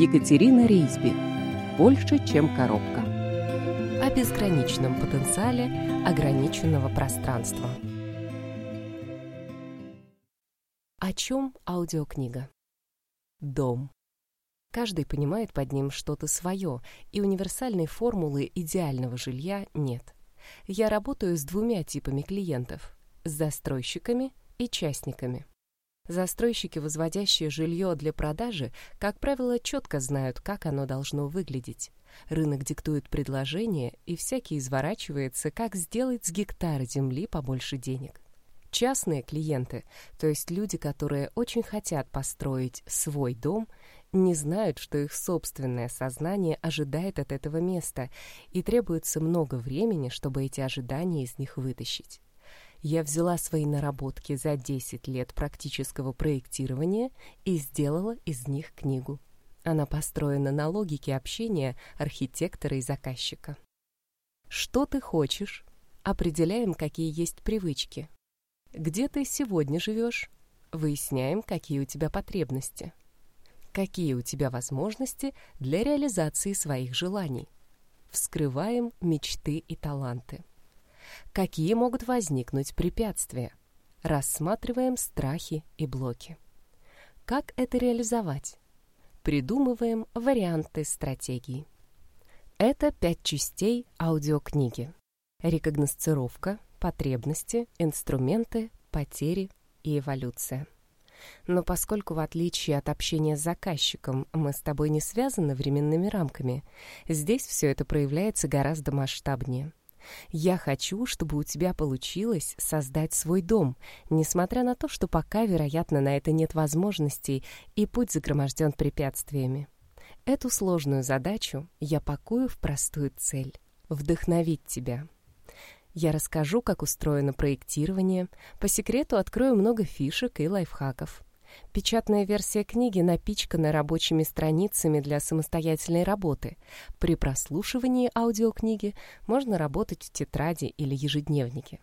Екатерина Рейсби. Больше, чем коробка. О безграничном потенциале ограниченного пространства. О чем аудиокнига? Дом. Каждый понимает под ним что-то свое, и универсальной формулы идеального жилья нет. Я работаю с двумя типами клиентов – с застройщиками и частниками. Застройщики, возводящие жилье для продажи, как правило, четко знают, как оно должно выглядеть. Рынок диктует предложение, и всякий изворачивается, как сделать с гектара земли побольше денег. Частные клиенты, то есть люди, которые очень хотят построить свой дом, не знают, что их собственное сознание ожидает от этого места, и требуется много времени, чтобы эти ожидания из них вытащить я взяла свои наработки за 10 лет практического проектирования и сделала из них книгу. Она построена на логике общения архитектора и заказчика. Что ты хочешь? Определяем, какие есть привычки. Где ты сегодня живешь? Выясняем, какие у тебя потребности. Какие у тебя возможности для реализации своих желаний. Вскрываем мечты и таланты. Какие могут возникнуть препятствия? Рассматриваем страхи и блоки. Как это реализовать? Придумываем варианты стратегий. Это пять частей аудиокниги. Рекогносцировка, потребности, инструменты, потери и эволюция. Но поскольку, в отличие от общения с заказчиком, мы с тобой не связаны временными рамками, здесь все это проявляется гораздо масштабнее. Я хочу, чтобы у тебя получилось создать свой дом, несмотря на то, что пока, вероятно, на это нет возможностей и путь загроможден препятствиями. Эту сложную задачу я пакую в простую цель — вдохновить тебя. Я расскажу, как устроено проектирование, по секрету открою много фишек и лайфхаков — Печатная версия книги напичкана рабочими страницами для самостоятельной работы. При прослушивании аудиокниги можно работать в тетради или ежедневнике.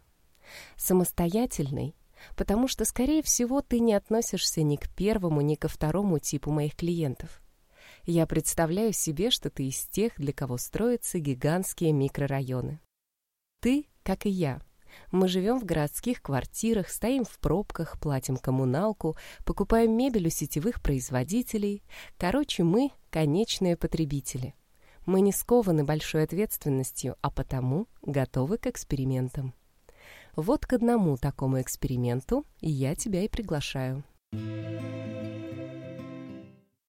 Самостоятельный, потому что, скорее всего, ты не относишься ни к первому, ни ко второму типу моих клиентов. Я представляю себе, что ты из тех, для кого строятся гигантские микрорайоны. Ты, как и я, мы живем в городских квартирах, стоим в пробках, платим коммуналку, покупаем мебель у сетевых производителей. Короче, мы — конечные потребители. Мы не скованы большой ответственностью, а потому готовы к экспериментам. Вот к одному такому эксперименту я тебя и приглашаю.